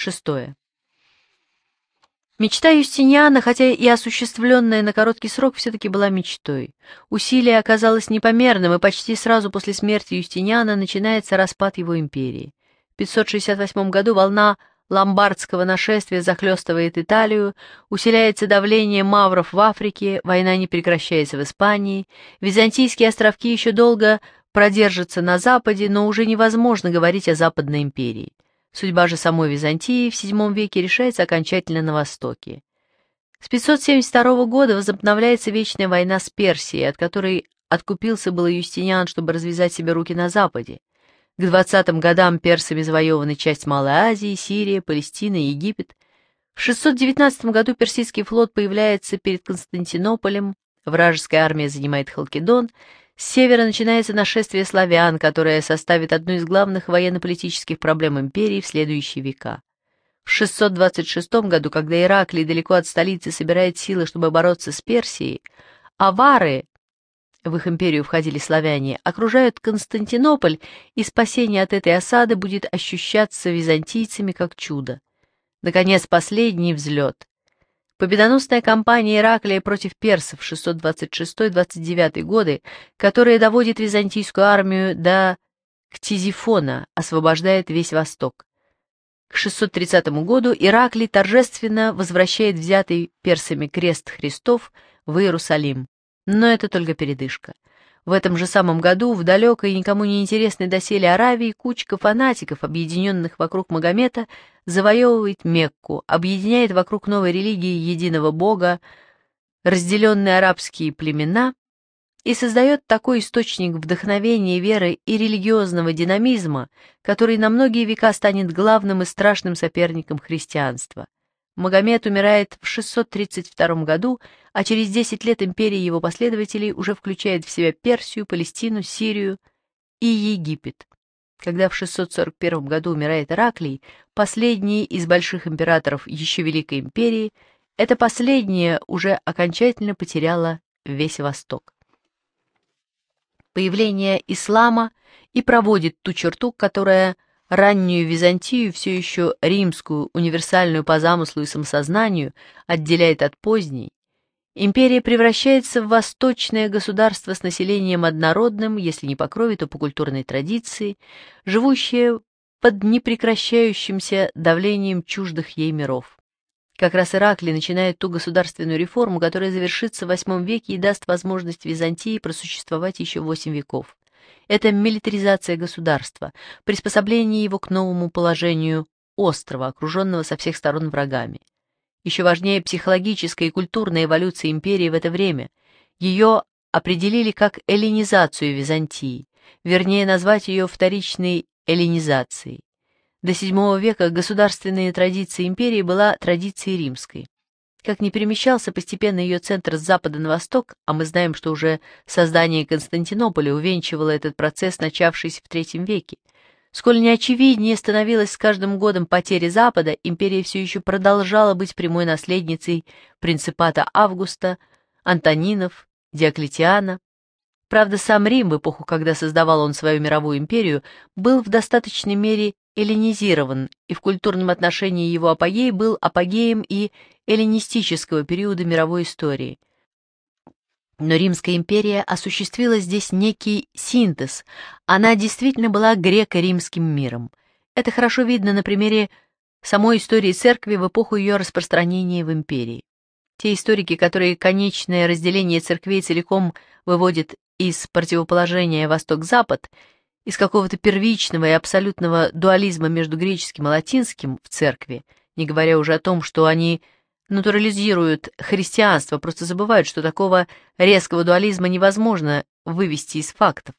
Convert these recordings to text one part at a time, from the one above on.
Шестое. Мечта Юстиниана, хотя и осуществленная на короткий срок, все-таки была мечтой. Усилие оказалось непомерным, и почти сразу после смерти Юстиниана начинается распад его империи. В 568 году волна ломбардского нашествия захлестывает Италию, усиляется давление мавров в Африке, война не прекращается в Испании, византийские островки еще долго продержатся на Западе, но уже невозможно говорить о Западной империи. Судьба же самой Византии в VII веке решается окончательно на Востоке. С 572 года возобновляется вечная война с Персией, от которой откупился был Юстиниан, чтобы развязать себе руки на Западе. К 20-м годам персами завоеваны часть Малой Азии, Сирия, Палестина, Египет. В 619 году персидский флот появляется перед Константинополем, вражеская армия занимает Халкидон, с севера начинается нашествие славян, которое составит одну из главных военно-политических проблем империи в следующие века. В 626 году, когда Ираклий далеко от столицы собирает силы, чтобы бороться с Персией, авары, в их империю входили славяне, окружают Константинополь, и спасение от этой осады будет ощущаться византийцами как чудо. Наконец, последний взлет. Победоносная кампания Ираклия против персов 626-29 годы, которая доводит византийскую армию до Ктизифона, освобождает весь Восток. К 630 году Ираклий торжественно возвращает взятый персами крест Христов в Иерусалим. Но это только передышка. В этом же самом году в далекой и никому не интересной доселе Аравии кучка фанатиков, объединенных вокруг Магомета, завоевывает Мекку, объединяет вокруг новой религии единого бога разделенные арабские племена и создает такой источник вдохновения веры и религиозного динамизма, который на многие века станет главным и страшным соперником христианства. Магомед умирает в 632 году, а через 10 лет империя его последователей уже включает в себя Персию, Палестину, Сирию и Египет. Когда в 641 году умирает Ираклий, последний из больших императоров еще Великой империи, это последнее уже окончательно потеряло весь Восток. Появление ислама и проводит ту черту, которая раннюю Византию, все еще римскую, универсальную по замыслу и самосознанию, отделяет от поздней, Империя превращается в восточное государство с населением однородным, если не по крови, то по культурной традиции, живущее под непрекращающимся давлением чуждых ей миров. Как раз Иракли начинает ту государственную реформу, которая завершится в VIII веке и даст возможность Византии просуществовать еще восемь веков. Это милитаризация государства, приспособление его к новому положению острова, окруженного со всех сторон врагами еще важнее психологической и культурной эволюции империи в это время. Ее определили как эллинизацию Византии, вернее назвать ее вторичной эллинизацией. До VII века государственная традиция империи была традицией римской. Как ни перемещался постепенно ее центр с запада на восток, а мы знаем, что уже создание Константинополя увенчивало этот процесс, начавшийся в III веке, Сколь неочевиднее становилась с каждым годом потери Запада, империя все еще продолжала быть прямой наследницей принципата Августа, Антонинов, Диоклетиана. Правда, сам Рим в эпоху, когда создавал он свою мировую империю, был в достаточной мере эллинизирован, и в культурном отношении его апогей был апогеем и эллинистического периода мировой истории – но Римская империя осуществила здесь некий синтез. Она действительно была греко-римским миром. Это хорошо видно на примере самой истории церкви в эпоху ее распространения в империи. Те историки, которые конечное разделение церквей целиком выводят из противоположения Восток-Запад, из какого-то первичного и абсолютного дуализма между греческим и латинским в церкви, не говоря уже о том, что они – натурализируют христианство, просто забывают, что такого резкого дуализма невозможно вывести из фактов.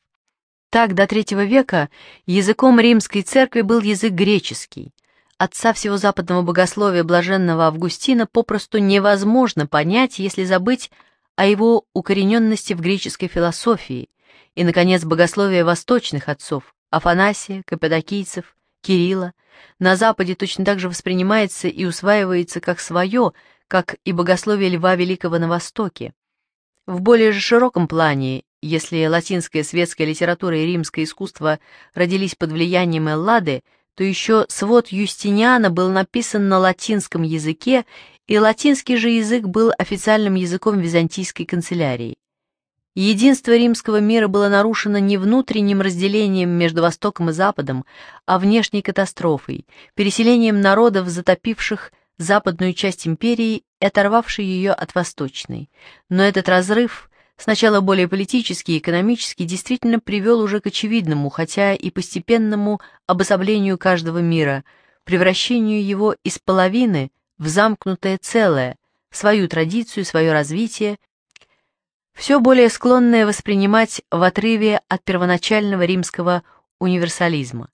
Так, до III века языком римской церкви был язык греческий. Отца всего западного богословия блаженного Августина попросту невозможно понять, если забыть о его укорененности в греческой философии и, наконец, богословие восточных отцов – Афанасия, Каппадокийцев, Кирилла, на Западе точно так же воспринимается и усваивается как свое, как и богословие Льва Великого на Востоке. В более же широком плане, если латинская светская литература и римское искусство родились под влиянием Эллады, то еще свод Юстиниана был написан на латинском языке, и латинский же язык был официальным языком византийской канцелярии. Единство римского мира было нарушено не внутренним разделением между Востоком и Западом, а внешней катастрофой, переселением народов, затопивших западную часть империи и оторвавшей ее от восточной. Но этот разрыв, сначала более политический и экономический, действительно привел уже к очевидному, хотя и постепенному обособлению каждого мира, превращению его из половины в замкнутое целое, свою традицию, свое развитие, все более склонное воспринимать в отрыве от первоначального римского универсализма.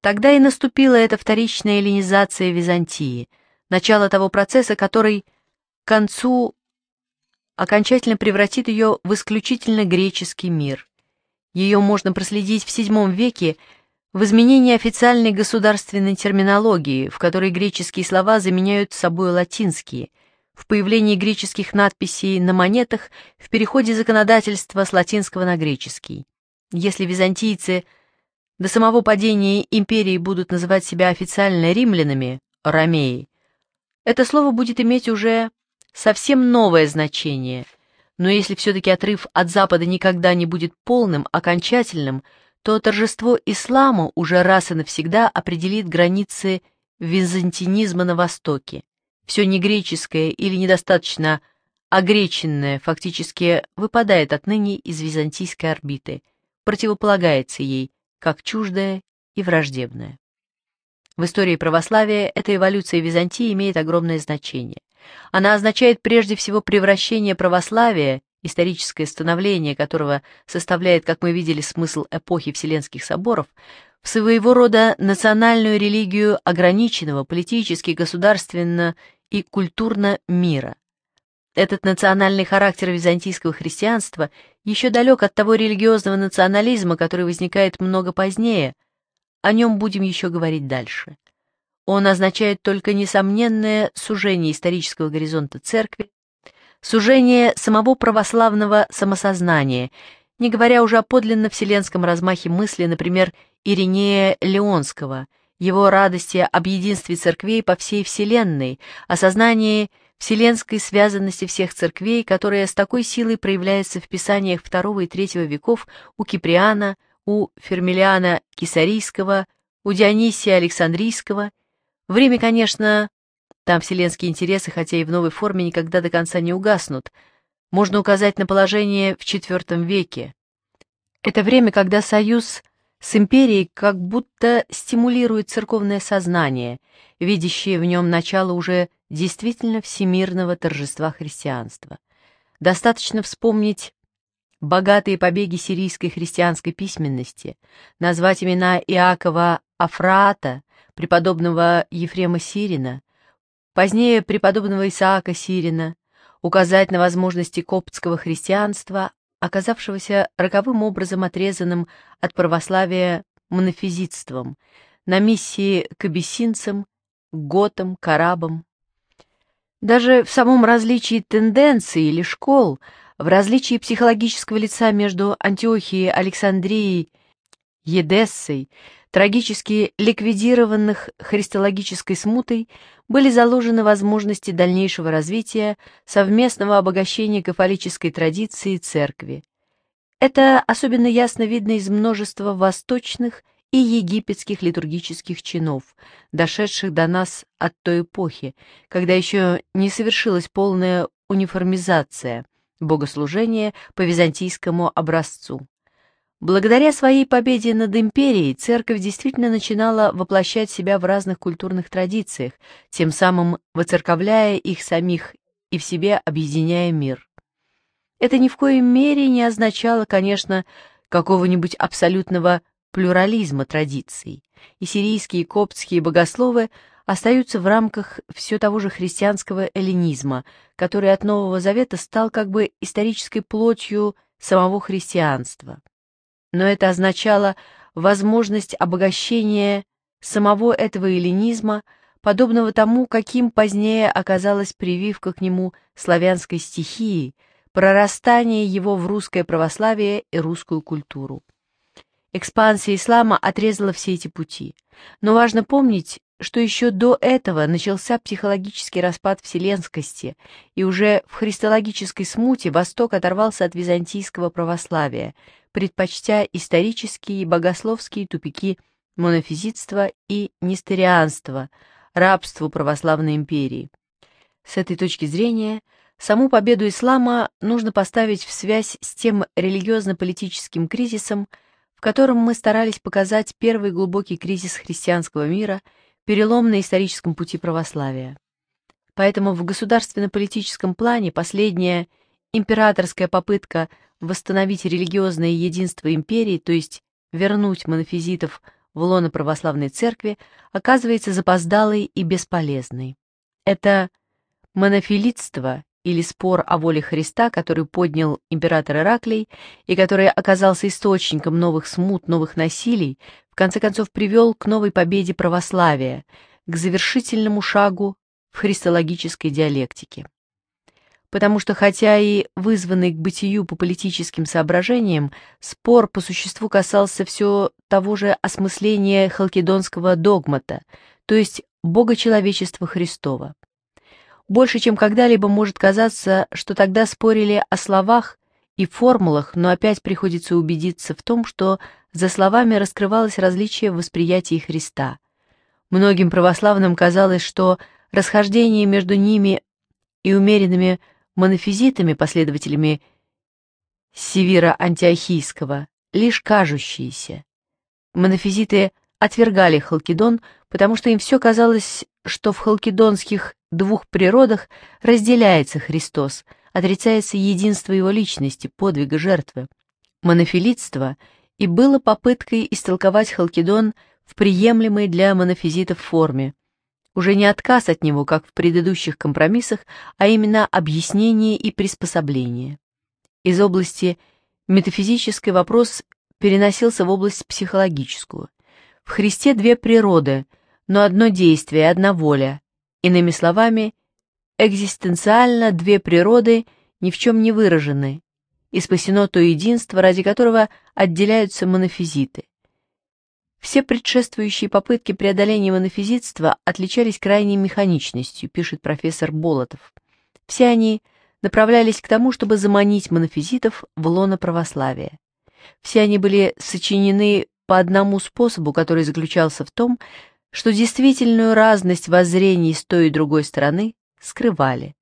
Тогда и наступила эта вторичная эллинизация Византии, начало того процесса, который к концу окончательно превратит ее в исключительно греческий мир. Ее можно проследить в VII веке в изменении официальной государственной терминологии, в которой греческие слова заменяют собой латинские – в появлении греческих надписей на монетах, в переходе законодательства с латинского на греческий. Если византийцы до самого падения империи будут называть себя официально римлянами, ромеи, это слово будет иметь уже совсем новое значение. Но если все-таки отрыв от Запада никогда не будет полным, окончательным, то торжество ислама уже раз и навсегда определит границы византинизма на Востоке все негреческое или недостаточно огреченное фактически выпадает отныне из византийской орбиты, противополагается ей, как чуждое и враждебное. В истории православия эта эволюция Византии имеет огромное значение. Она означает прежде всего превращение православия, историческое становление которого составляет, как мы видели, смысл эпохи Вселенских соборов, в своего рода национальную религию ограниченного политически, государственно и культурно мира. Этот национальный характер византийского христианства еще далек от того религиозного национализма, который возникает много позднее, о нем будем еще говорить дальше. Он означает только несомненное сужение исторического горизонта церкви, сужение самого православного самосознания, не говоря уже о подлинно вселенском размахе мысли, например, Иринея Леонского, его радости об единстве церквей по всей Вселенной, о вселенской связанности всех церквей, которая с такой силой проявляется в писаниях II и III веков у Киприана, у Фермилиана Кисарийского, у Дионисия Александрийского. В Риме, конечно, там вселенские интересы, хотя и в новой форме, никогда до конца не угаснут. Можно указать на положение в IV веке. Это время, когда союз с империей как будто стимулирует церковное сознание, видящее в нем начало уже действительно всемирного торжества христианства. Достаточно вспомнить богатые побеги сирийской христианской письменности, назвать имена Иакова Афраата, преподобного Ефрема Сирина, позднее преподобного Исаака Сирина, указать на возможности коптского христианства, оказавшегося роковым образом отрезанным от православия монофизитством, на миссии к абиссинцам, готам, карабам. Даже в самом различии тенденций или школ, в различии психологического лица между Антиохией, Александрией, Едессой, трагически ликвидированных христологической смутой, были заложены возможности дальнейшего развития, совместного обогащения кафолической традиции и церкви. Это особенно ясно видно из множества восточных и египетских литургических чинов, дошедших до нас от той эпохи, когда еще не совершилась полная униформизация богослужения по византийскому образцу. Благодаря своей победе над империей церковь действительно начинала воплощать себя в разных культурных традициях, тем самым воцерковляя их самих и в себе объединяя мир. Это ни в коем мере не означало, конечно, какого-нибудь абсолютного плюрализма традиций, и сирийские и коптские богословы остаются в рамках все того же христианского эллинизма, который от Нового Завета стал как бы исторической плотью самого христианства но это означало возможность обогащения самого этого эллинизма, подобного тому, каким позднее оказалась прививка к нему славянской стихии, прорастание его в русское православие и русскую культуру. Экспансия ислама отрезала все эти пути. Но важно помнить, что еще до этого начался психологический распад вселенскости, и уже в христологической смуте Восток оторвался от византийского православия, предпочтя исторические и богословские тупики монофизитства и нестерианства, рабству православной империи. С этой точки зрения, саму победу ислама нужно поставить в связь с тем религиозно-политическим кризисом, в котором мы старались показать первый глубокий кризис христианского мира, перелом на историческом пути православия. Поэтому в государственно-политическом плане последняя императорская попытка восстановить религиозное единство империи, то есть вернуть монофизитов в лоно православной церкви, оказывается запоздалой и бесполезной. Это монофилитство или спор о воле Христа, который поднял император Ираклий и который оказался источником новых смут, новых насилий, в конце концов привел к новой победе православия, к завершительному шагу в христологической диалектике потому что хотя и вызванный к бытию по политическим соображениям, спор по существу касался все того же осмысления халкидонского догмата, то есть богочеловечества Христова. Больше, чем когда-либо может казаться, что тогда спорили о словах и формулах, но опять приходится убедиться в том, что за словами раскрывалось различие в восприятии Христа. Многим православным казалось, что расхождение между ними и умеренными монофизитами, последователями Севира Антиохийского, лишь кажущиеся. Монофизиты отвергали Халкидон, потому что им все казалось, что в халкидонских двух природах разделяется Христос, отрицается единство его личности, подвига жертвы. Монофилитство и было попыткой истолковать Халкидон в приемлемой для монофизитов форме, уже не отказ от него, как в предыдущих компромиссах, а именно объяснение и приспособление. Из области метафизической вопрос переносился в область психологическую. В Христе две природы, но одно действие, одна воля. Иными словами, экзистенциально две природы ни в чем не выражены, и спасено то единство, ради которого отделяются монофизиты. Все предшествующие попытки преодоления монофизитства отличались крайней механичностью, пишет профессор Болотов. Все они направлялись к тому, чтобы заманить монофизитов в лоно православия. Все они были сочинены по одному способу, который заключался в том, что действительную разность воззрений с той и другой стороны скрывали.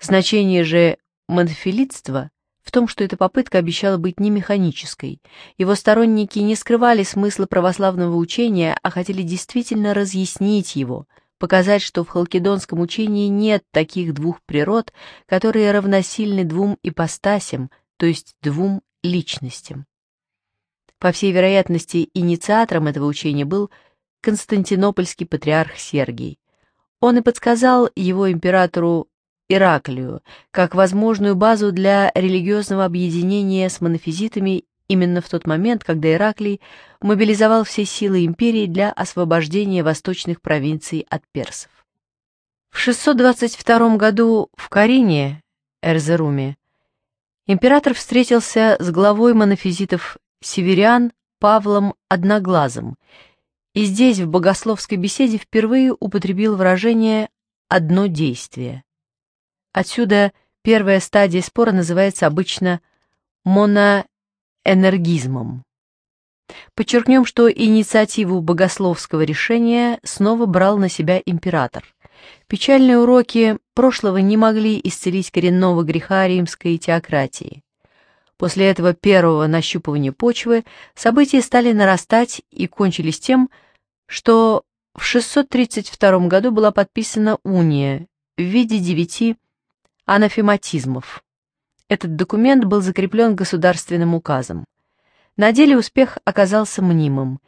Значение же монофилитства в том, что эта попытка обещала быть не механической. Его сторонники не скрывали смысла православного учения, а хотели действительно разъяснить его, показать, что в халкидонском учении нет таких двух природ, которые равносильны двум ипостасям, то есть двум личностям. По всей вероятности, инициатором этого учения был Константинопольский патриарх Сергий. Он и подсказал его императору Ираклию, как возможную базу для религиозного объединения с монофизитами именно в тот момент, когда Ираклий мобилизовал все силы империи для освобождения восточных провинций от персов. В 622 году в Карине, Эрзеруме, император встретился с главой монофизитов северян Павлом Одноглазым, и здесь в богословской беседе впервые употребил выражение «одно действие». Отсюда первая стадия спора называется обычно моноэнергизмом. Подчеркнем, что инициативу богословского решения снова брал на себя император. Печальные уроки прошлого не могли исцелить коренного греха римской теократии. После этого первого нащупывания почвы события стали нарастать и кончились тем, что в 632 году была подписана уния в виде девяти анафематизмов. Этот документ был закреплен государственным указом. На деле успех оказался мнимым.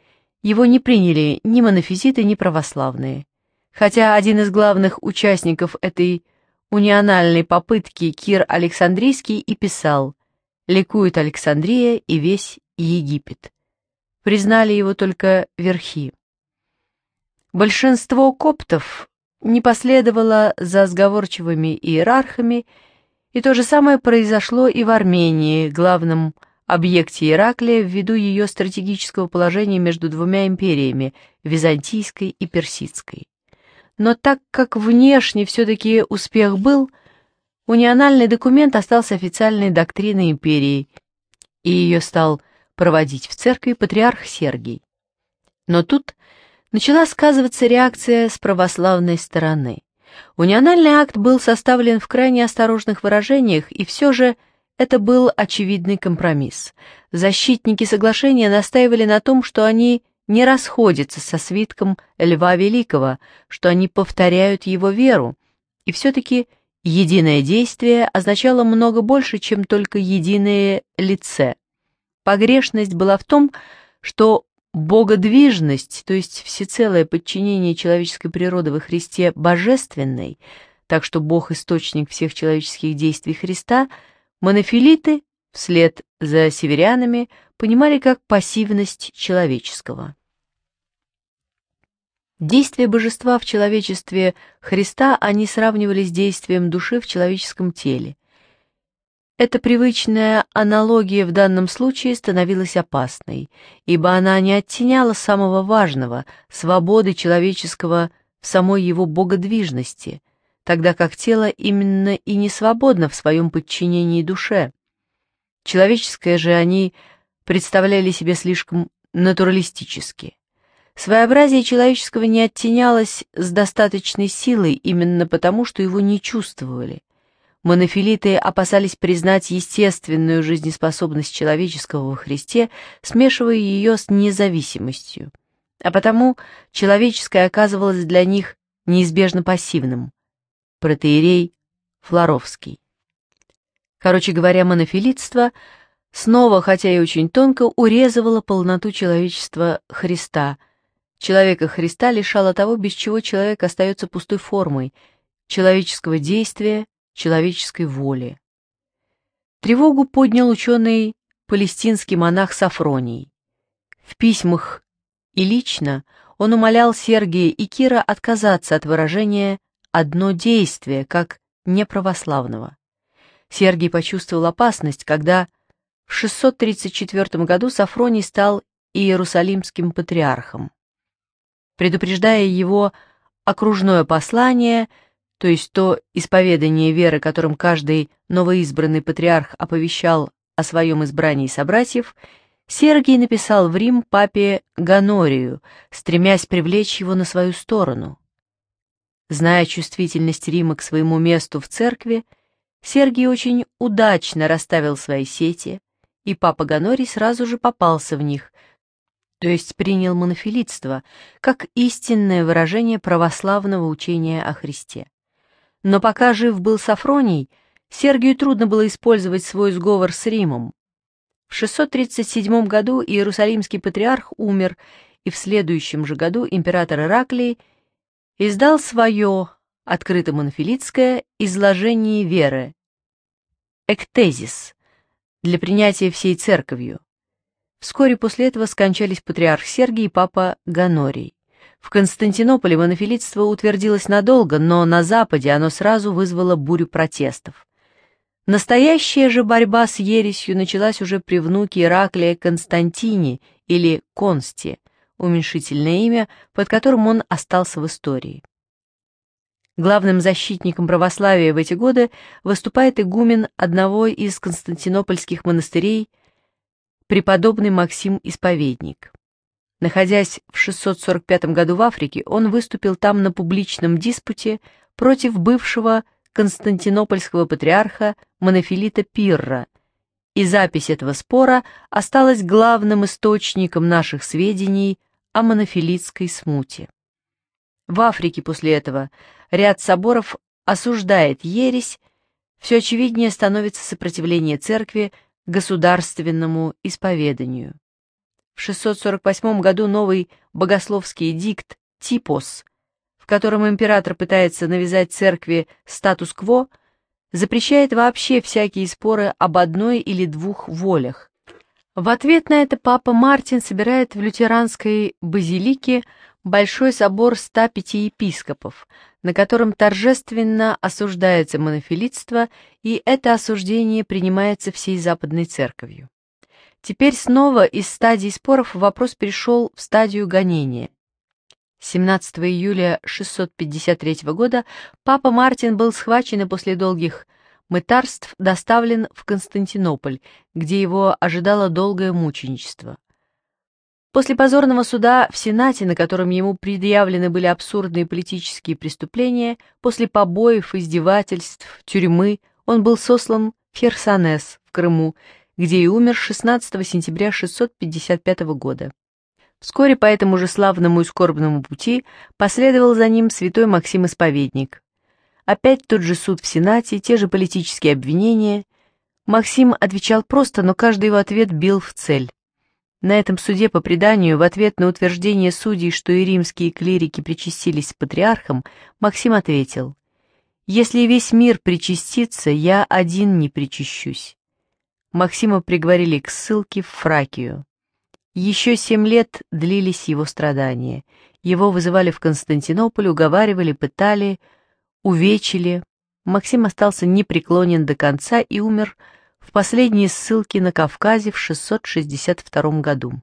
Его не приняли ни монофизиты, ни православные. Хотя один из главных участников этой униональной попытки Кир Александрийский и писал «Ликует Александрия и весь Египет». Признали его только верхи. Большинство коптов не последовало за сговорчивыми иерархами, и то же самое произошло и в Армении, главном объекте Ираклия ввиду ее стратегического положения между двумя империями – византийской и персидской. Но так как внешне все-таки успех был, униональный документ остался официальной доктриной империи, и ее стал проводить в церкви патриарх Сергий. Но тут начала сказываться реакция с православной стороны. Униональный акт был составлен в крайне осторожных выражениях, и все же это был очевидный компромисс. Защитники соглашения настаивали на том, что они не расходятся со свитком Льва Великого, что они повторяют его веру, и все-таки единое действие означало много больше, чем только единое лице. Погрешность была в том, что богодвижность, то есть всецелое подчинение человеческой природы во Христе божественной, так что Бог – источник всех человеческих действий Христа, монофилиты вслед за северянами понимали как пассивность человеческого. Действия божества в человечестве Христа они сравнивали с действием души в человеческом теле. Эта привычная аналогия в данном случае становилась опасной, ибо она не оттеняла самого важного — свободы человеческого в самой его богодвижности, тогда как тело именно и не свободно в своем подчинении душе. Человеческое же они представляли себе слишком натуралистически. Своеобразие человеческого не оттенялось с достаточной силой именно потому, что его не чувствовали — Монофилиты опасались признать естественную жизнеспособность человеческого во Христе, смешивая ее с независимостью. А потому человеческое оказывалось для них неизбежно пассивным. Протеерей Флоровский. Короче говоря, монофилитство снова, хотя и очень тонко, урезывало полноту человечества Христа. Человека Христа лишало того, без чего человек остается пустой формой, человеческого действия человеческой воли. Тревогу поднял ученый палестинский монах Сафроний. В письмах и лично он умолял Сергия и Кира отказаться от выражения «одно действие» как неправославного. Сергий почувствовал опасность, когда в 634 году Сафроний стал иерусалимским патриархом. Предупреждая его окружное послание, то есть то исповедание веры, которым каждый новоизбранный патриарх оповещал о своем избрании собратьев, Сергий написал в Рим папе Ганорию, стремясь привлечь его на свою сторону. Зная чувствительность Рима к своему месту в церкви, Сергий очень удачно расставил свои сети, и папа Ганорий сразу же попался в них, то есть принял монофилитство как истинное выражение православного учения о Христе. Но пока жив был Сафроний, Сергию трудно было использовать свой сговор с Римом. В 637 году Иерусалимский патриарх умер, и в следующем же году император Ираклий издал свое, открыто монофилитское, изложение веры, «Эктезис», для принятия всей церковью. Вскоре после этого скончались патриарх Сергий и папа Ганорий. В Константинополе монофилитство утвердилось надолго, но на Западе оно сразу вызвало бурю протестов. Настоящая же борьба с ересью началась уже при внуке Ираклия Константине или Консте, уменьшительное имя, под которым он остался в истории. Главным защитником православия в эти годы выступает игумен одного из константинопольских монастырей, преподобный Максим Исповедник. Находясь в 645 году в Африке, он выступил там на публичном диспуте против бывшего константинопольского патриарха Монофилита Пирра, и запись этого спора осталась главным источником наших сведений о монофилитской смуте. В Африке после этого ряд соборов осуждает ересь, все очевиднее становится сопротивление церкви государственному исповеданию. В 648 году новый богословский эдикт «Типос», в котором император пытается навязать церкви статус-кво, запрещает вообще всякие споры об одной или двух волях. В ответ на это папа Мартин собирает в лютеранской базилике большой собор 105 епископов, на котором торжественно осуждается монофилитство, и это осуждение принимается всей Западной Церковью. Теперь снова из стадии споров вопрос перешел в стадию гонения. 17 июля 653 года папа Мартин был схвачен и после долгих мытарств доставлен в Константинополь, где его ожидало долгое мученичество. После позорного суда в Сенате, на котором ему предъявлены были абсурдные политические преступления, после побоев, издевательств, тюрьмы, он был сослан в Херсонес в Крыму, где и умер 16 сентября 655 года. Вскоре по этому же славному и скорбному пути последовал за ним святой Максим Исповедник. Опять тот же суд в Сенате, те же политические обвинения. Максим отвечал просто, но каждый его ответ бил в цель. На этом суде по преданию, в ответ на утверждение судей, что и римские клирики причастились к патриархам, Максим ответил, «Если весь мир причастится, я один не причащусь». Максима приговорили к ссылке в Фракию. Еще семь лет длились его страдания. Его вызывали в Константинополь, уговаривали, пытали, увечили. Максим остался непреклонен до конца и умер в последней ссылке на Кавказе в 662 году.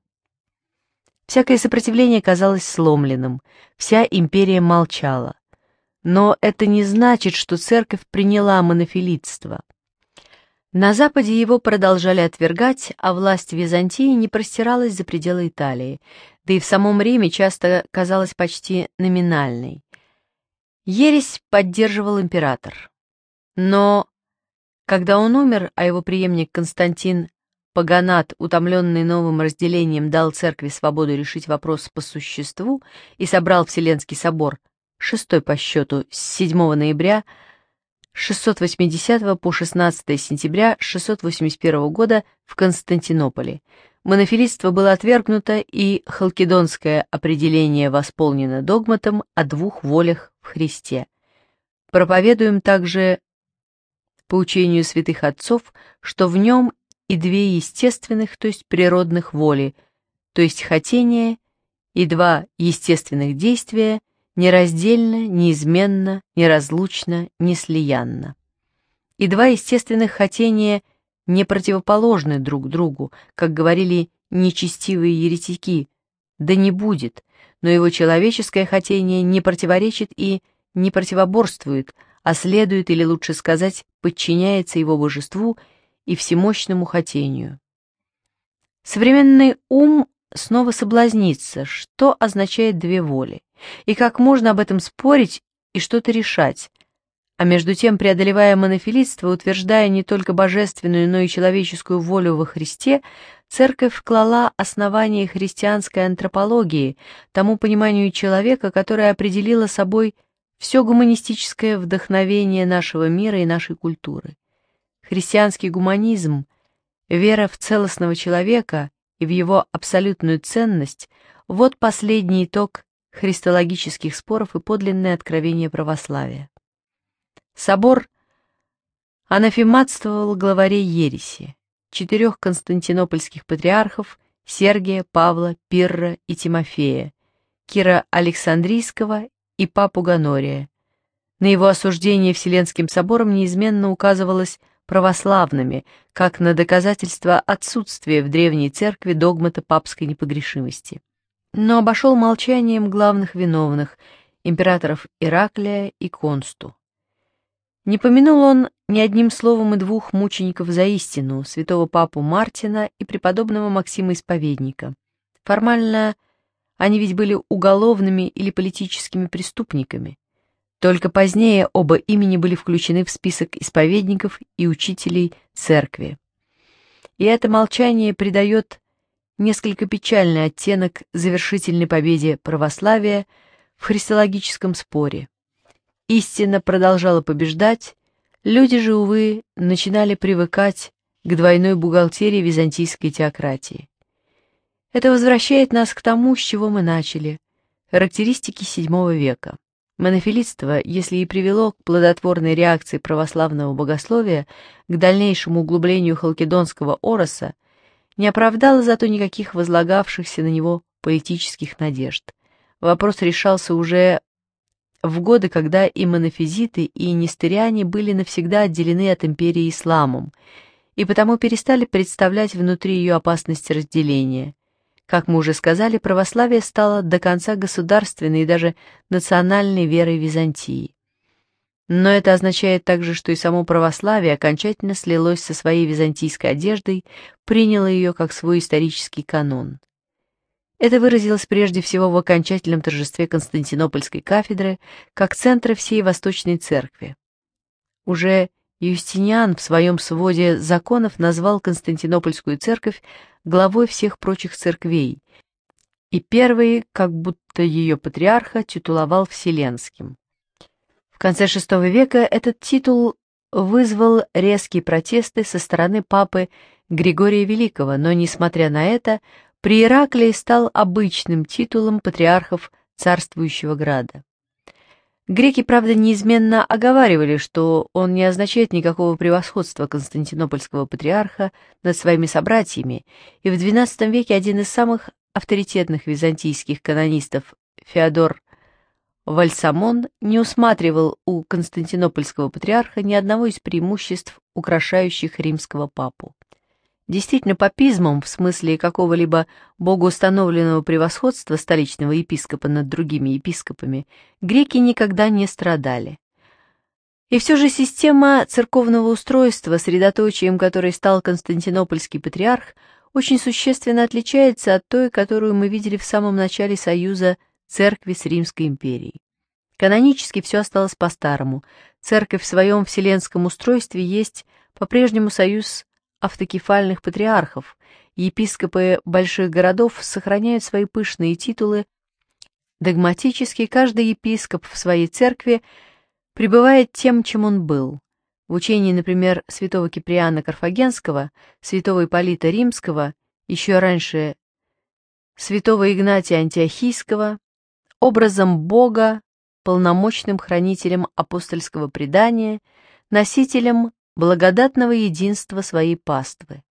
Всякое сопротивление казалось сломленным, вся империя молчала. Но это не значит, что церковь приняла монофилитство. На Западе его продолжали отвергать, а власть Византии не простиралась за пределы Италии, да и в самом Риме часто казалась почти номинальной. Ересь поддерживал император. Но когда он умер, а его преемник Константин Паганат, утомленный новым разделением, дал церкви свободу решить вопрос по существу и собрал Вселенский собор, шестой по счету, с 7 ноября – 680 по 16 сентября 681 года в Константинополе. Монофилитство было отвергнуто, и халкидонское определение восполнено догматом о двух волях в Христе. Проповедуем также по учению святых отцов, что в нем и две естественных, то есть природных воли, то есть хотение, и два естественных действия, нераздельно, неизменно, неразлучно, неслиянно. И два естественных хотения не противоположны друг другу, как говорили нечестивые еретики, да не будет, но его человеческое хотение не противоречит и не противоборствует, а следует, или лучше сказать, подчиняется его божеству и всемощному хотению. Современный ум снова соблазниться, что означает две воли, и как можно об этом спорить и что-то решать, а между тем, преодолевая монофилитство, утверждая не только божественную, но и человеческую волю во Христе, церковь вклала основание христианской антропологии, тому пониманию человека, которое определило собой все гуманистическое вдохновение нашего мира и нашей культуры. Христианский гуманизм, вера в целостного человека – и в его абсолютную ценность, вот последний итог христологических споров и подлинное откровение православия. Собор анафематствовал главарей ереси, четырех константинопольских патриархов Сергия, Павла, Пирра и Тимофея, Кира Александрийского и Папу Гонория. На его осуждение Вселенским собором неизменно указывалось православными, как на доказательство отсутствия в Древней Церкви догмата папской непогрешимости. Но обошел молчанием главных виновных, императоров Ираклия и Консту. Не помянул он ни одним словом и двух мучеников за истину, святого папу Мартина и преподобного Максима Исповедника. Формально они ведь были уголовными или политическими преступниками, только позднее оба имени были включены в список исповедников и учителей церкви. И это молчание придает несколько печальный оттенок завершительной победе православия в христологическом споре. Истина продолжала побеждать, люди же, увы, начинали привыкать к двойной бухгалтерии византийской теократии. Это возвращает нас к тому, с чего мы начали, характеристики VII века. Монофилитство, если и привело к плодотворной реакции православного богословия, к дальнейшему углублению халкидонского ороса, не оправдало зато никаких возлагавшихся на него политических надежд. Вопрос решался уже в годы, когда и монофизиты, и нестериане были навсегда отделены от империи исламом, и потому перестали представлять внутри ее опасность разделения. Как мы уже сказали, православие стало до конца государственной и даже национальной верой Византии. Но это означает также, что и само православие окончательно слилось со своей византийской одеждой, приняло ее как свой исторический канон. Это выразилось прежде всего в окончательном торжестве Константинопольской кафедры как центра всей Восточной Церкви. Уже Юстиниан в своем своде законов назвал Константинопольскую церковь главой всех прочих церквей, и первый, как будто ее патриарха, титуловал Вселенским. В конце VI века этот титул вызвал резкие протесты со стороны папы Григория Великого, но, несмотря на это, при Ираклии стал обычным титулом патриархов царствующего града. Греки, правда, неизменно оговаривали, что он не означает никакого превосходства константинопольского патриарха над своими собратьями, и в XII веке один из самых авторитетных византийских канонистов Феодор Вальсамон не усматривал у константинопольского патриарха ни одного из преимуществ, украшающих римского папу. Действительно, папизмом в смысле какого-либо богоустановленного превосходства столичного епископа над другими епископами греки никогда не страдали. И все же система церковного устройства, средоточием которой стал константинопольский патриарх, очень существенно отличается от той, которую мы видели в самом начале союза церкви с Римской империей. Канонически все осталось по-старому. Церковь в своем вселенском устройстве есть по-прежнему союз автокефальных патриархов, епископы больших городов сохраняют свои пышные титулы, догматически каждый епископ в своей церкви пребывает тем, чем он был. В учении, например, святого Киприана Карфагенского, святого Ипполита Римского, еще раньше святого Игнатия Антиохийского, образом Бога, полномочным хранителем апостольского предания, носителем благодатного единства своей паствы.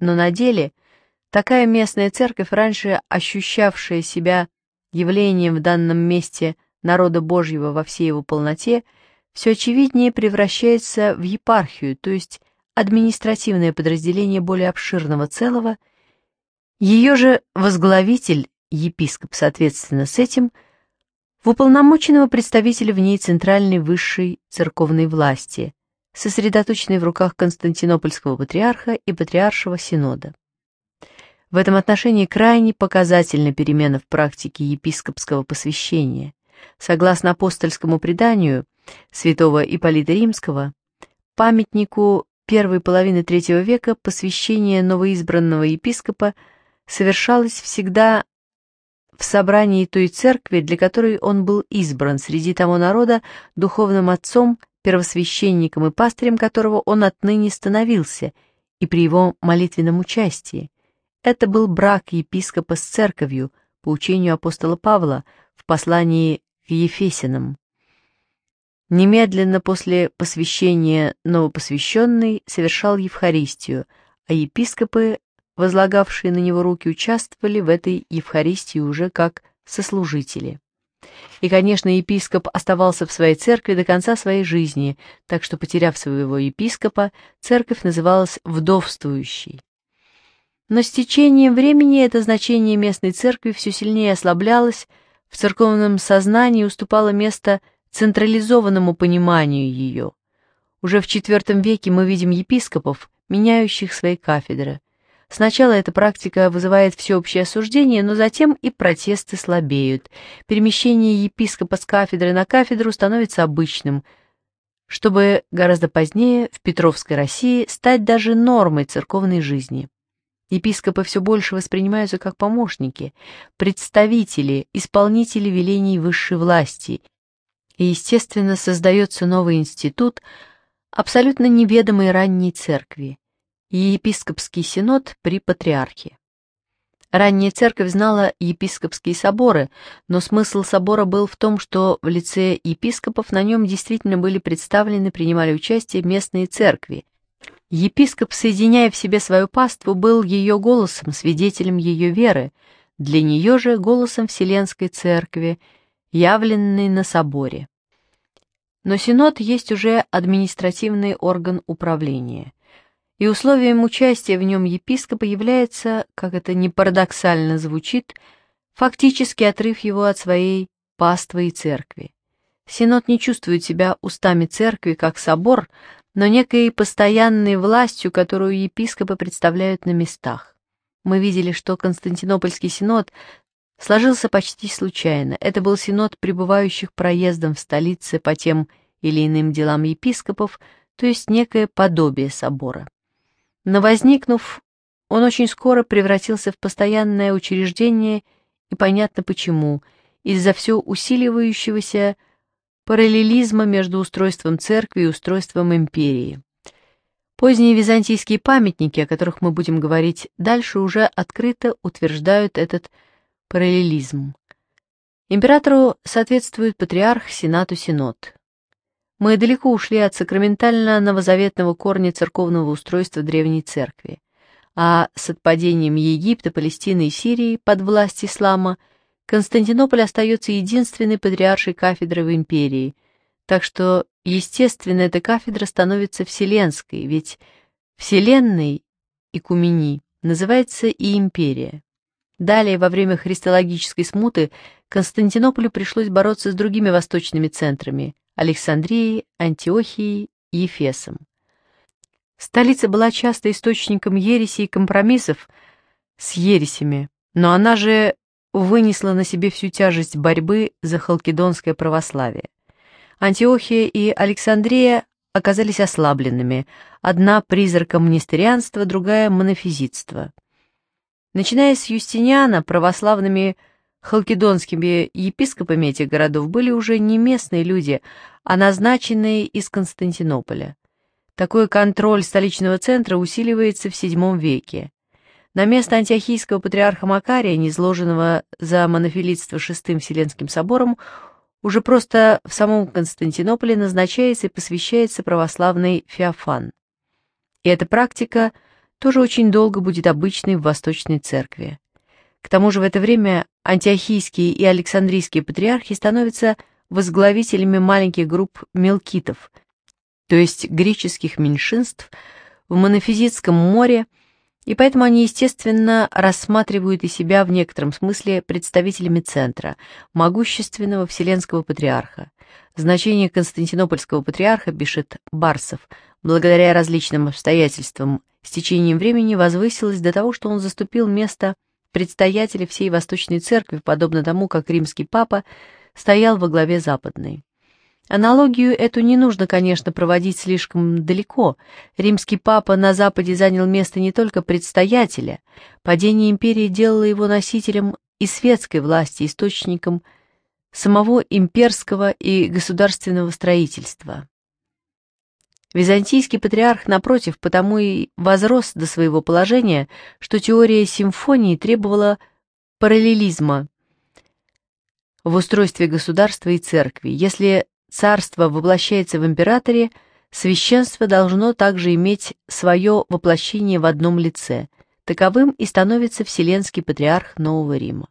Но на деле такая местная церковь, раньше ощущавшая себя явлением в данном месте народа Божьего во всей его полноте, все очевиднее превращается в епархию, то есть административное подразделение более обширного целого. Ее же возглавитель, епископ, соответственно, с этим, в уполномоченного представителя в ней центральной высшей церковной власти, сосредоточенный в руках Константинопольского патриарха и патриаршего синода. В этом отношении крайне показательна перемена в практике епископского посвящения. Согласно апостольскому преданию святого Ипполита Римского, памятнику первой половины III века посвящение новоизбранного епископа совершалось всегда в собрании той церкви, для которой он был избран среди того народа духовным отцом первосвященником и пастырем которого он отныне становился, и при его молитвенном участии. Это был брак епископа с церковью, по учению апостола Павла в послании к Ефесинам. Немедленно после посвящения новопосвященный совершал Евхаристию, а епископы, возлагавшие на него руки, участвовали в этой Евхаристии уже как сослужители. И, конечно, епископ оставался в своей церкви до конца своей жизни, так что, потеряв своего епископа, церковь называлась «вдовствующей». Но с течением времени это значение местной церкви все сильнее ослаблялось, в церковном сознании уступало место централизованному пониманию ее. Уже в IV веке мы видим епископов, меняющих свои кафедры. Сначала эта практика вызывает всеобщее осуждение, но затем и протесты слабеют. Перемещение епископа с кафедры на кафедру становится обычным, чтобы гораздо позднее в Петровской России стать даже нормой церковной жизни. Епископы все больше воспринимаются как помощники, представители, исполнители велений высшей власти. И, естественно, создается новый институт, абсолютно неведомой ранней церкви и епископский синод при патриархе. Ранняя церковь знала епископские соборы, но смысл собора был в том, что в лице епископов на нем действительно были представлены, принимали участие местные церкви. Епископ, соединяя в себе свою паству, был ее голосом, свидетелем ее веры, для нее же голосом Вселенской Церкви, явленной на соборе. Но Синод есть уже административный орган управления и условием участия в нем епископа является, как это не парадоксально звучит, фактически отрыв его от своей паствы и церкви. Синод не чувствует себя устами церкви как собор, но некой постоянной властью, которую епископы представляют на местах. Мы видели, что Константинопольский синод сложился почти случайно. Это был синод пребывающих проездом в столице по тем или иным делам епископов, то есть некое подобие собора. Но возникнув, он очень скоро превратился в постоянное учреждение, и понятно почему, из-за все усиливающегося параллелизма между устройством церкви и устройством империи. Поздние византийские памятники, о которых мы будем говорить дальше, уже открыто утверждают этот параллелизм. Императору соответствует патриарх, сенату, синод. Мы далеко ушли от сакраментально-новозаветного корня церковного устройства Древней Церкви, а с отпадением Египта, Палестины и Сирии под власть ислама Константинополь остается единственной патриаршей кафедрой в империи, так что, естественно, эта кафедра становится вселенской, ведь вселенной Икумени называется и империя. Далее, во время христологической смуты, Константинополю пришлось бороться с другими восточными центрами, Александрией, Антиохией и Ефесом. Столица была часто источником ереси и компромиссов с ересями, но она же вынесла на себе всю тяжесть борьбы за халкидонское православие. Антиохия и Александрия оказались ослабленными, одна призраком монастырянства, другая монофизитства. Начиная с Юстиниана, православными – Халкидонскими епископами этих городов были уже не местные люди, а назначенные из Константинополя. Такой контроль столичного центра усиливается в VII веке. На место антиохийского патриарха Макария, низложенного за монофилитство VI Вселенским собором, уже просто в самом Константинополе назначается и посвящается православный Феофан. И эта практика тоже очень долго будет обычной в Восточной Церкви. К тому же в это время антиохийские и александрийские патриархи становятся возглавителями маленьких групп мелкитов, то есть греческих меньшинств в монофизитском море, и поэтому они, естественно, рассматривают и себя в некотором смысле представителями центра, могущественного вселенского патриарха. Значение константинопольского патриарха, пишет Барсов, благодаря различным обстоятельствам, с течением времени возвысилось до того, что он заступил место – Предстоятель всей Восточной Церкви, подобно тому, как римский папа, стоял во главе Западной. Аналогию эту не нужно, конечно, проводить слишком далеко. Римский папа на Западе занял место не только предстоятеля. Падение империи делало его носителем и светской власти, источником самого имперского и государственного строительства. Византийский патриарх, напротив, потому и возрос до своего положения, что теория симфонии требовала параллелизма в устройстве государства и церкви. Если царство воплощается в императоре, священство должно также иметь свое воплощение в одном лице. Таковым и становится Вселенский Патриарх Нового Рима.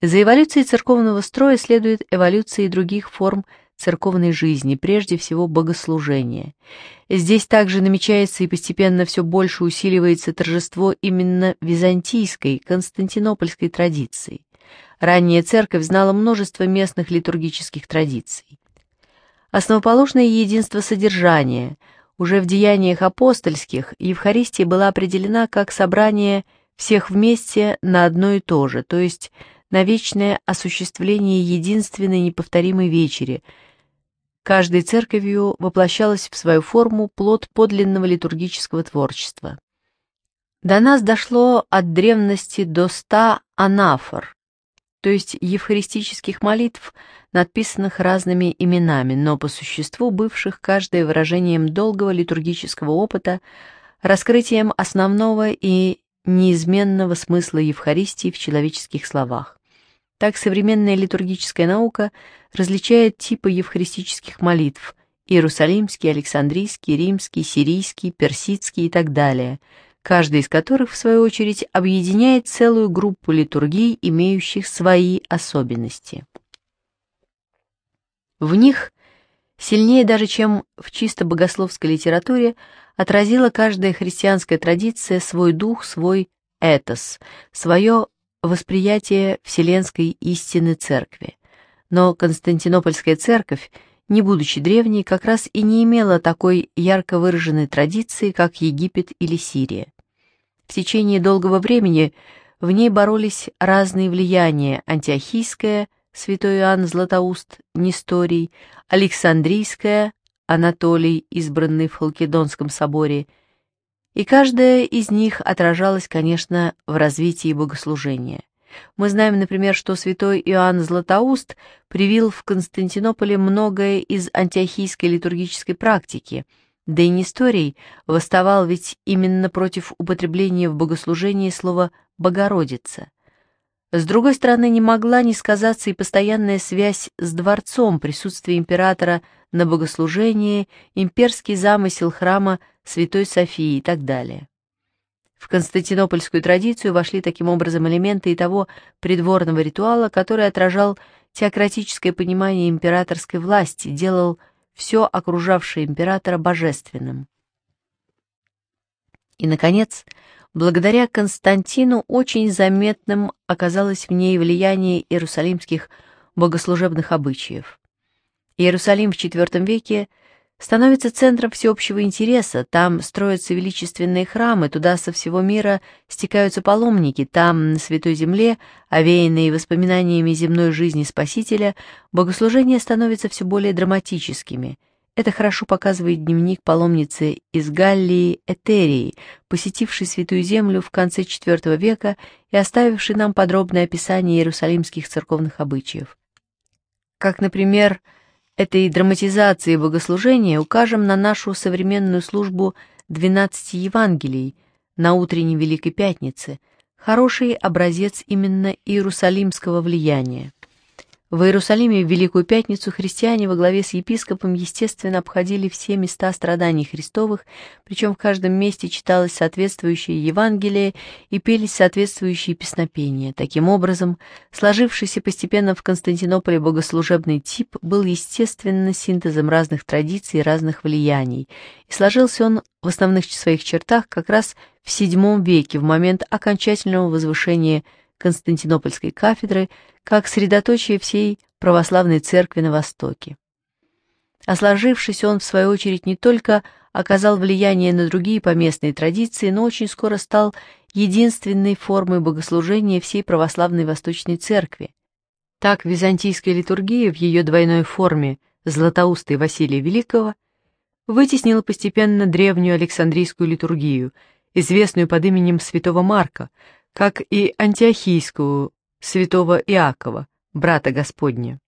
За эволюцией церковного строя следует эволюция и других форм церковной жизни, прежде всего богослужения. Здесь также намечается и постепенно все больше усиливается торжество именно византийской, константинопольской традиции. Ранняя церковь знала множество местных литургических традиций. Основоположное единство содержания. Уже в деяниях апостольских Евхаристия была определена как собрание всех вместе на одно и то же, то есть на вечное осуществление единственной неповторимой вечери – каждой церковью воплощалась в свою форму плод подлинного литургического творчества. До нас дошло от древности до ста анафор, то есть евхаристических молитв, надписанных разными именами, но по существу бывших каждое выражением долгого литургического опыта, раскрытием основного и неизменного смысла Евхаристии в человеческих словах. Так современная литургическая наука различает типы евхаристических молитв – иерусалимский, александрийский, римский, сирийский, персидский и так далее, каждый из которых, в свою очередь, объединяет целую группу литургий, имеющих свои особенности. В них, сильнее даже чем в чисто богословской литературе, отразила каждая христианская традиция свой дух, свой этос, свое восприятие вселенской истины церкви но Константинопольская церковь, не будучи древней, как раз и не имела такой ярко выраженной традиции, как Египет или Сирия. В течение долгого времени в ней боролись разные влияния – антиохийское, святой Иоанн Златоуст, Несторий, Александрийское, Анатолий, избранный в Халкидонском соборе, и каждая из них отражалась, конечно, в развитии богослужения. Мы знаем, например, что святой Иоанн Златоуст привил в Константинополе многое из антиохийской литургической практики, да и Несторий восставал ведь именно против употребления в богослужении слова «богородица». С другой стороны, не могла не сказаться и постоянная связь с дворцом, присутствие императора на богослужении, имперский замысел храма Святой Софии и так далее. В константинопольскую традицию вошли таким образом элементы и того придворного ритуала, который отражал теократическое понимание императорской власти, делал все окружавшее императора божественным. И, наконец, благодаря Константину очень заметным оказалось в ней влияние иерусалимских богослужебных обычаев. Иерусалим в IV веке – становится центром всеобщего интереса, там строятся величественные храмы, туда со всего мира стекаются паломники, там, на Святой Земле, овеянные воспоминаниями земной жизни Спасителя, богослужения становятся все более драматическими. Это хорошо показывает дневник паломницы из Галлии Этерии, посетившей Святую Землю в конце IV века и оставившей нам подробное описание иерусалимских церковных обычаев. Как, например, «Святой этой драматизации богослужения укажем на нашу современную службу 12 Евангелий на утренней Великой Пятнице, хороший образец именно иерусалимского влияния. В Иерусалиме в Великую Пятницу христиане во главе с епископом, естественно, обходили все места страданий Христовых, причем в каждом месте читалось соответствующее Евангелие и пелись соответствующие песнопения. Таким образом, сложившийся постепенно в Константинополе богослужебный тип был, естественно, синтезом разных традиций и разных влияний, и сложился он в основных своих чертах как раз в VII веке, в момент окончательного возвышения Константинопольской кафедры как средоточие всей православной церкви на Востоке. А Осложившись, он, в свою очередь, не только оказал влияние на другие поместные традиции, но очень скоро стал единственной формой богослужения всей православной Восточной Церкви. Так византийская литургия в ее двойной форме Златоуста Василия Великого вытеснила постепенно древнюю Александрийскую литургию, известную под именем святого Марка, как и антиохийскую святого Иакова, брата Господня.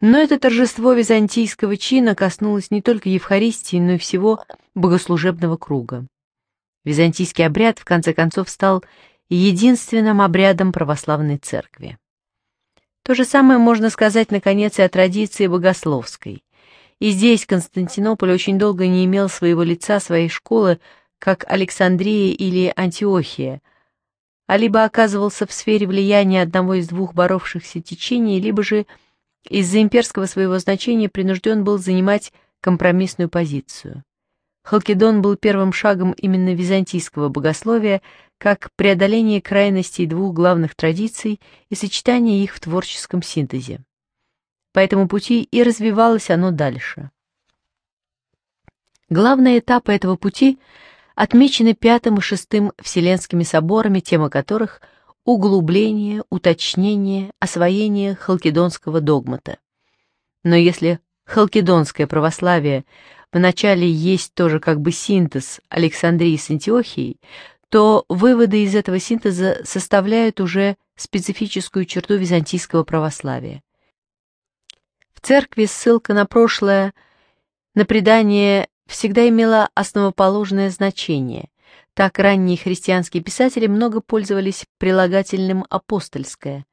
Но это торжество византийского чина коснулось не только Евхаристии, но и всего богослужебного круга. Византийский обряд, в конце концов, стал единственным обрядом православной церкви. То же самое можно сказать, наконец, и о традиции богословской. И здесь Константинополь очень долго не имел своего лица, своей школы, как Александрия или Антиохия – а либо оказывался в сфере влияния одного из двух боровшихся течений, либо же из-за имперского своего значения принужден был занимать компромиссную позицию. Халкидон был первым шагом именно византийского богословия, как преодоление крайностей двух главных традиций и сочетание их в творческом синтезе. По этому пути и развивалось оно дальше. Главные этапы этого пути — отмечены пятым и шестым Вселенскими соборами, тема которых — углубление, уточнение, освоение халкидонского догмата. Но если халкидонское православие вначале есть тоже как бы синтез Александрии с Антиохией, то выводы из этого синтеза составляют уже специфическую черту византийского православия. В церкви ссылка на прошлое, на предание всегда имела основоположное значение. Так ранние христианские писатели много пользовались прилагательным «апостольское».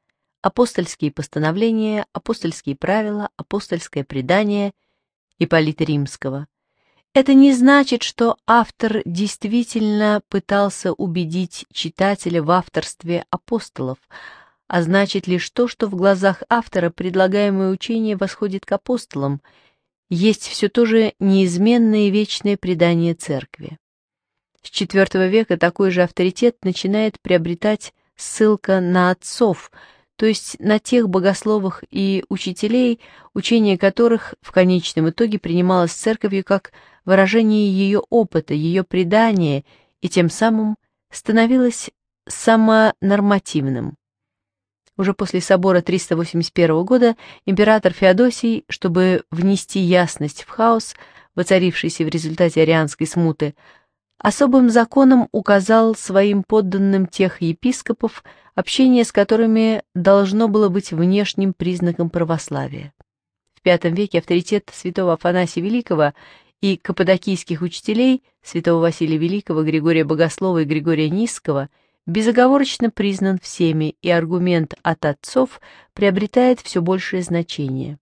Апостольские постановления, апостольские правила, апостольское предание Ипполита Римского. Это не значит, что автор действительно пытался убедить читателя в авторстве апостолов, а значит лишь то, что в глазах автора предлагаемое учение восходит к апостолам – есть все то же неизменное и вечное предание церкви. С IV века такой же авторитет начинает приобретать ссылка на отцов, то есть на тех богословов и учителей, учение которых в конечном итоге принималось церковью как выражение ее опыта, ее предания, и тем самым становилось самонормативным уже после собора 381 года император Феодосий, чтобы внести ясность в хаос, воцарившийся в результате арианской смуты, особым законом указал своим подданным тех епископов, общение с которыми должно было быть внешним признаком православия. В V веке авторитет святого Афанасия Великого и каппадокийских учителей святого Василия Великого, Григория Богослова и Григория Низского – безоговорочно признан всеми, и аргумент от отцов приобретает все большее значение.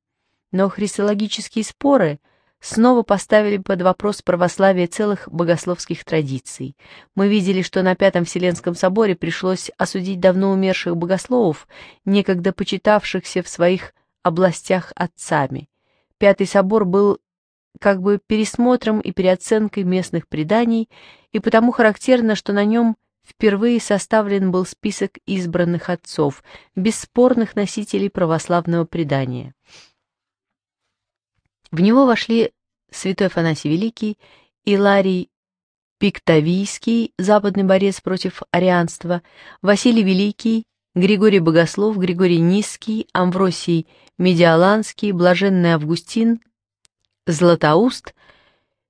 Но христологические споры снова поставили под вопрос православие целых богословских традиций. Мы видели, что на Пятом Вселенском соборе пришлось осудить давно умерших богословов, некогда почитавшихся в своих областях отцами. Пятый собор был как бы пересмотром и переоценкой местных преданий, и потому характерно, что на нем – Впервые составлен был список избранных отцов, бесспорных носителей православного предания. В него вошли святой Афанасий Великий, Иларий Пиктовийский, западный борец против арианства, Василий Великий, Григорий Богослов, Григорий Низкий, Амвросий Медиаланский, Блаженный Августин, Златоуст,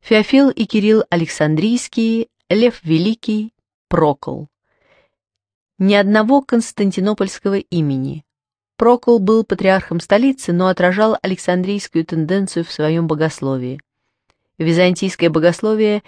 Феофил и Кирилл Александрийские, Лев Великий, Прокол. Ни одного константинопольского имени. Прокол был патриархом столицы, но отражал Александрийскую тенденцию в своем богословии. Византийское богословие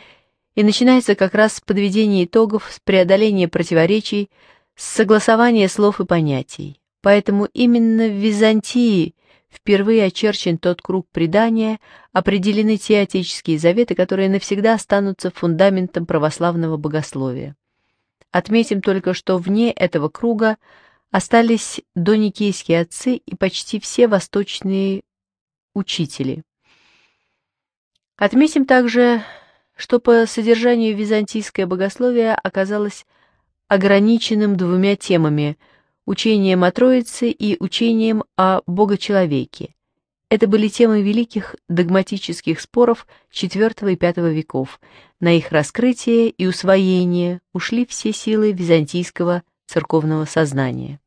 и начинается как раз с подведения итогов, с преодоления противоречий, с согласования слов и понятий. Поэтому именно в Византии впервые очерчен тот круг предания, определены те отеческие заветы, которые навсегда останутся фундаментом православного богословия. Отметим только, что вне этого круга остались доникейские отцы и почти все восточные учители. Отметим также, что по содержанию византийское богословие оказалось ограниченным двумя темами – учением о Троице и учением о Богочеловеке. Это были темы великих догматических споров IV и V веков, на их раскрытие и усвоение ушли все силы византийского церковного сознания.